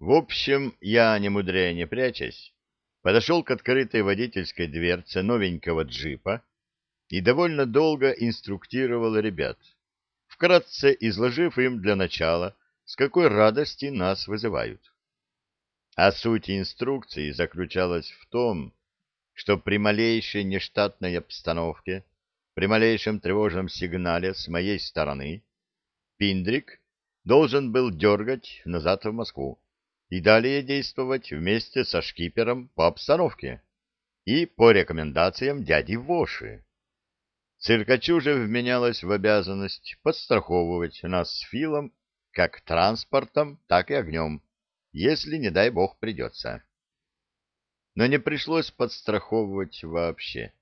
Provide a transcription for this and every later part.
В общем, я, не мудрее не прячась, подошел к открытой водительской дверце новенького джипа и довольно долго инструктировал ребят, вкратце изложив им для начала, с какой радости нас вызывают. А суть инструкции заключалась в том, что при малейшей нештатной обстановке, при малейшем тревожном сигнале с моей стороны, Пиндрик должен был дергать назад в Москву и далее действовать вместе со шкипером по обстановке и по рекомендациям дяди Воши. Циркачу же вменялось в обязанность подстраховывать нас с Филом как транспортом, так и огнем, если, не дай бог, придется. Но не пришлось подстраховывать вообще.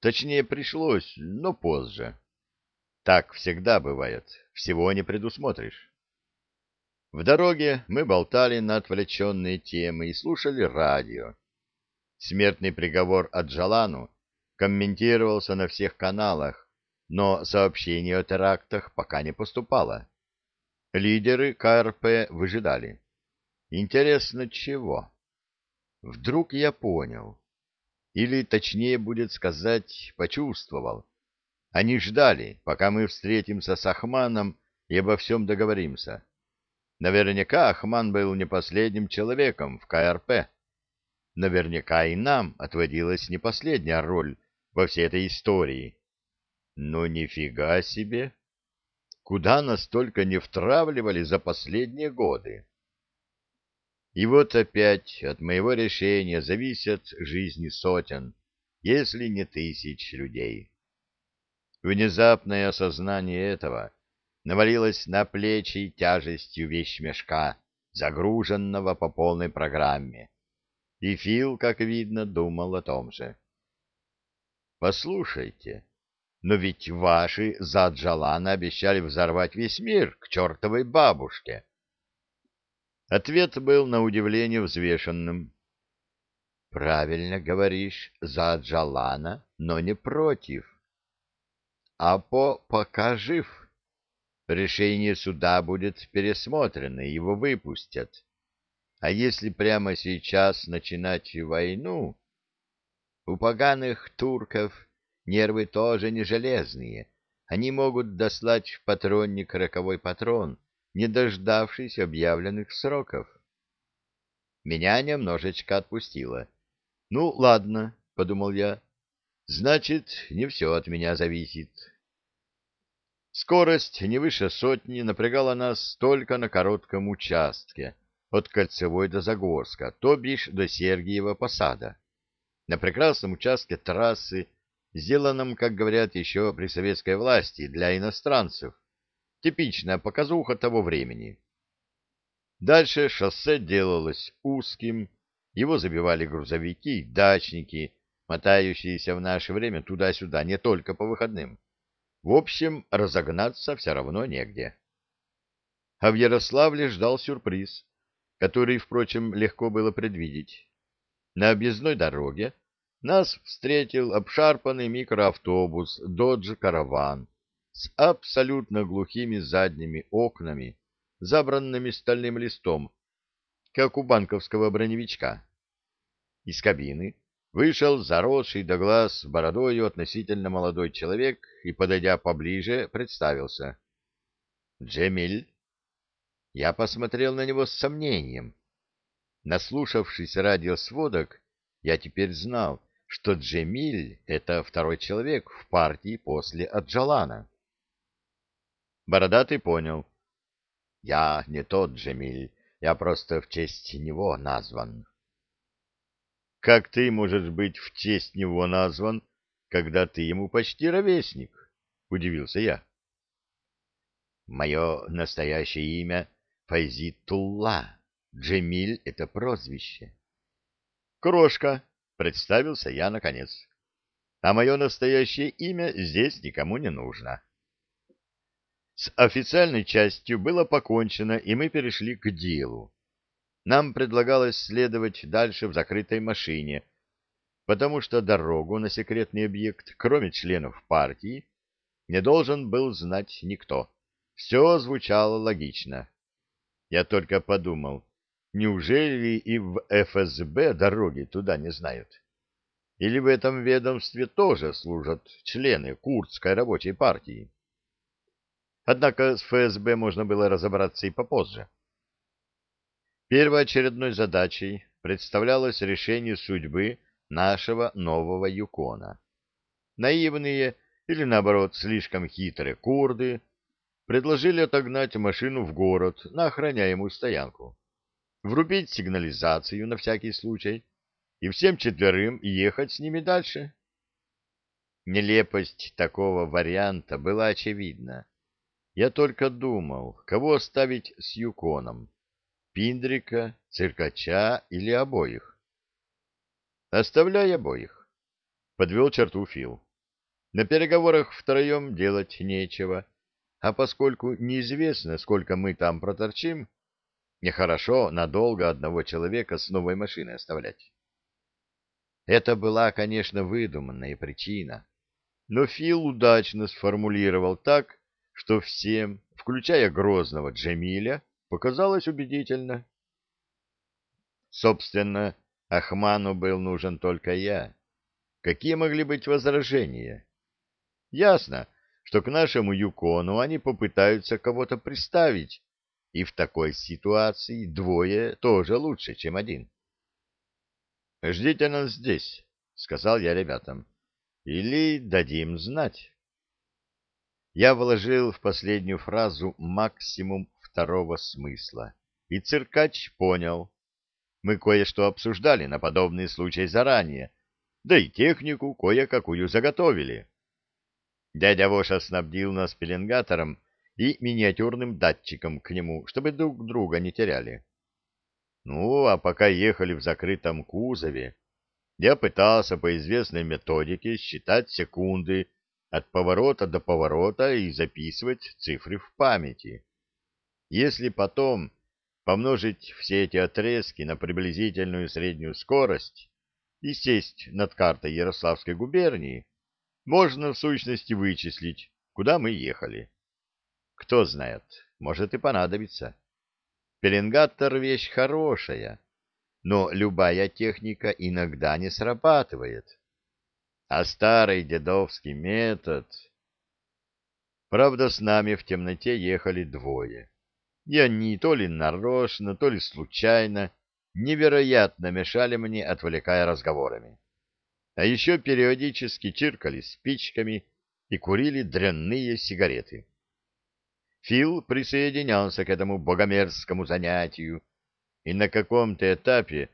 Точнее, пришлось, но позже. Так всегда бывает, всего не предусмотришь. В дороге мы болтали на отвлеченные темы и слушали радио. Смертный приговор Аджалану комментировался на всех каналах, но сообщений о терактах пока не поступало. Лидеры КРП выжидали. Интересно, чего? Вдруг я понял. Или, точнее будет сказать, почувствовал. Они ждали, пока мы встретимся с Ахманом и обо всем договоримся. Наверняка Ахман был не последним человеком в КРП. Наверняка и нам отводилась не последняя роль во всей этой истории. Но нифига себе! Куда настолько не втравливали за последние годы? И вот опять от моего решения зависят жизни сотен, если не тысяч людей. Внезапное осознание этого навалилось на плечи тяжестью вещмешка, загруженного по полной программе. И Фил, как видно, думал о том же. Послушайте, но ведь ваши за Джалана обещали взорвать весь мир к чертовой бабушке. Ответ был на удивление взвешенным. Правильно говоришь, за Джалана, но не против. А по пока жив. Решение суда будет пересмотрено, его выпустят. А если прямо сейчас начинать войну, у поганых турков нервы тоже не железные. Они могут дослать в патронник роковой патрон, не дождавшись объявленных сроков. Меня немножечко отпустило. «Ну, ладно», — подумал я, — «значит, не все от меня зависит». Скорость не выше сотни напрягала нас только на коротком участке, от Кольцевой до Загорска, то бишь до Сергиева посада на прекрасном участке трассы, сделанном, как говорят еще при советской власти, для иностранцев. Типичная показуха того времени. Дальше шоссе делалось узким, его забивали грузовики, дачники, мотающиеся в наше время туда-сюда не только по выходным. В общем, разогнаться все равно негде. А в Ярославле ждал сюрприз, который, впрочем, легко было предвидеть. На объездной дороге нас встретил обшарпанный микроавтобус «Додж Караван» с абсолютно глухими задними окнами, забранными стальным листом, как у банковского броневичка. Из кабины вышел заросший до глаз бородою относительно молодой человек и, подойдя поближе, представился. «Джемиль?» Я посмотрел на него с сомнением. Наслушавшись радиосводок, я теперь знал, что Джемиль — это второй человек в партии после Аджалана. Бородатый понял. Я не тот Джемиль, я просто в честь него назван. Как ты можешь быть в честь него назван, когда ты ему почти ровесник? — удивился я. Мое настоящее имя Файзитулла. Джемиль — это прозвище. Крошка, — представился я наконец. А мое настоящее имя здесь никому не нужно. С официальной частью было покончено, и мы перешли к делу. Нам предлагалось следовать дальше в закрытой машине, потому что дорогу на секретный объект, кроме членов партии, не должен был знать никто. Все звучало логично. Я только подумал, Неужели и в ФСБ дороги туда не знают? Или в этом ведомстве тоже служат члены Курдской рабочей партии? Однако с ФСБ можно было разобраться и попозже. Первоочередной задачей представлялось решение судьбы нашего нового Юкона. Наивные или, наоборот, слишком хитрые курды предложили отогнать машину в город на охраняемую стоянку, врубить сигнализацию на всякий случай и всем четверым ехать с ними дальше. Нелепость такого варианта была очевидна. Я только думал, кого оставить с Юконом — Пиндрика, Циркача или обоих. Оставляй обоих, — подвел черту Фил. На переговорах втроем делать нечего, а поскольку неизвестно, сколько мы там проторчим, нехорошо надолго одного человека с новой машиной оставлять. Это была, конечно, выдуманная причина, но Фил удачно сформулировал так, что всем, включая грозного Джемиля, показалось убедительно. Собственно, Ахману был нужен только я. Какие могли быть возражения? Ясно, что к нашему Юкону они попытаются кого-то приставить, и в такой ситуации двое тоже лучше, чем один. «Ждите нас здесь», — сказал я ребятам, — «или дадим знать» я вложил в последнюю фразу максимум второго смысла, и циркач понял. Мы кое-что обсуждали на подобный случай заранее, да и технику кое-какую заготовили. Дядя Воша снабдил нас пеленгатором и миниатюрным датчиком к нему, чтобы друг друга не теряли. Ну, а пока ехали в закрытом кузове, я пытался по известной методике считать секунды от поворота до поворота и записывать цифры в памяти. Если потом помножить все эти отрезки на приблизительную среднюю скорость и сесть над картой Ярославской губернии, можно в сущности вычислить, куда мы ехали. Кто знает, может и понадобится. Пеленгатор — вещь хорошая, но любая техника иногда не срабатывает а старый дедовский метод... Правда, с нами в темноте ехали двое. И они то ли нарочно, то ли случайно невероятно мешали мне, отвлекая разговорами. А еще периодически чиркали спичками и курили дрянные сигареты. Фил присоединялся к этому богомерзкому занятию, и на каком-то этапе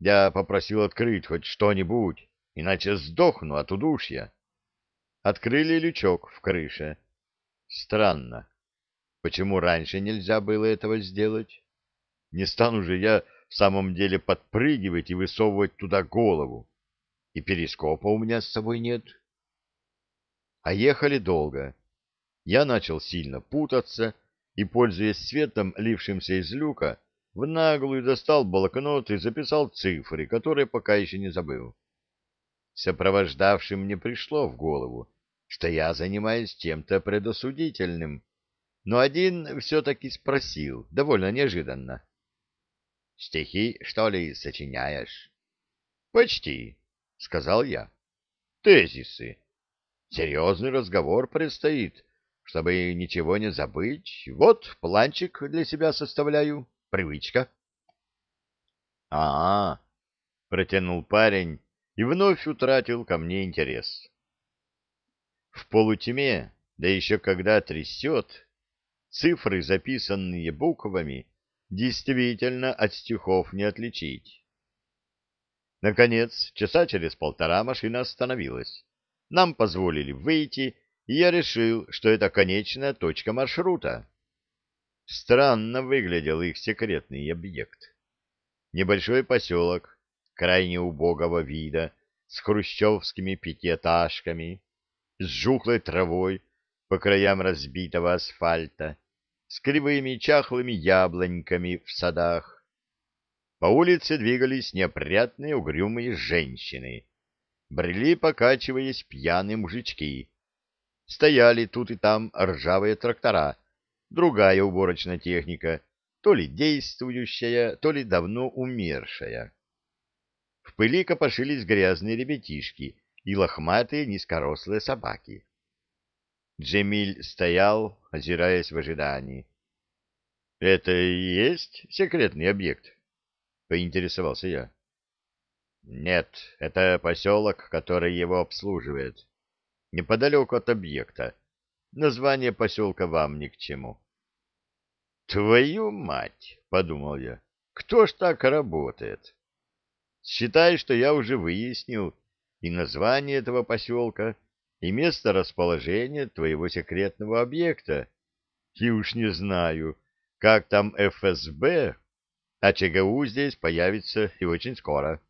я попросил открыть хоть что-нибудь, иначе сдохну от удушья. Открыли лючок в крыше. Странно. Почему раньше нельзя было этого сделать? Не стану же я в самом деле подпрыгивать и высовывать туда голову. И перископа у меня с собой нет. А ехали долго. Я начал сильно путаться и, пользуясь светом, лившимся из люка, в наглую достал блокнот и записал цифры, которые пока еще не забыл. Сопровождавшим не пришло в голову, что я занимаюсь чем-то предосудительным, но один все-таки спросил, довольно неожиданно. — Стихи, что ли, сочиняешь? — Почти, — сказал я. — Тезисы. Серьезный разговор предстоит, чтобы ничего не забыть. Вот планчик для себя составляю. Привычка. — А-а, — протянул парень, и вновь утратил ко мне интерес. В полутьме, да еще когда трясет, цифры, записанные буквами, действительно от стихов не отличить. Наконец, часа через полтора машина остановилась. Нам позволили выйти, и я решил, что это конечная точка маршрута. Странно выглядел их секретный объект. Небольшой поселок, крайне убогого вида, с хрущевскими пятиэтажками, с жухлой травой по краям разбитого асфальта, с кривыми чахлыми яблоньками в садах. По улице двигались неопрятные угрюмые женщины. Брели, покачиваясь, пьяные мужички. Стояли тут и там ржавые трактора, другая уборочная техника, то ли действующая, то ли давно умершая. В пыли копошились грязные ребятишки и лохматые низкорослые собаки. Джемиль стоял, озираясь в ожидании. — Это и есть секретный объект? — поинтересовался я. — Нет, это поселок, который его обслуживает. Неподалеку от объекта. Название поселка вам ни к чему. — Твою мать! — подумал я. — Кто ж так работает? Считай, что я уже выяснил и название этого поселка, и место расположения твоего секретного объекта. И уж не знаю, как там ФСБ, а ЧГУ здесь появится и очень скоро.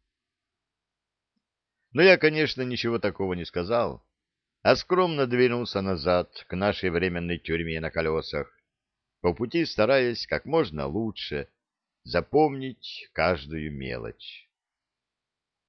Но я, конечно, ничего такого не сказал, а скромно двинулся назад к нашей временной тюрьме на колесах, по пути стараясь как можно лучше запомнить каждую мелочь.